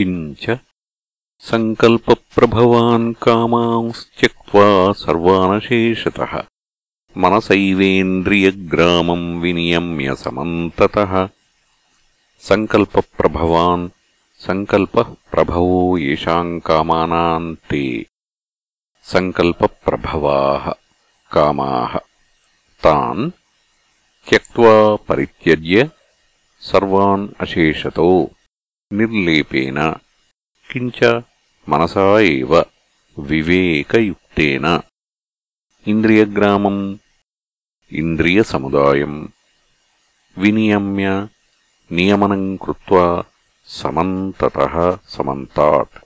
किञ्च सङ्कल्पप्रभवान् कामांस्त्यक्त्वा सर्वानशेषतः मनसैवेन्द्रियग्रामम् विनियम्य समन्ततः सङ्कल्पप्रभवान् सङ्कल्पः प्रभवो येषाम् कामानाम् ते सङ्कल्पप्रभवाः कामाः। तान् त्यक्त्वा परित्यज्य सर्वान् अशेषतो निर्लेपेन किञ्च मनसा एव विवेकयुक्तेन इन्द्रियग्रामम् इन्द्रियसमुदायम् विनियम्य नियमनम् कृत्वा समन्ततः समन्तात्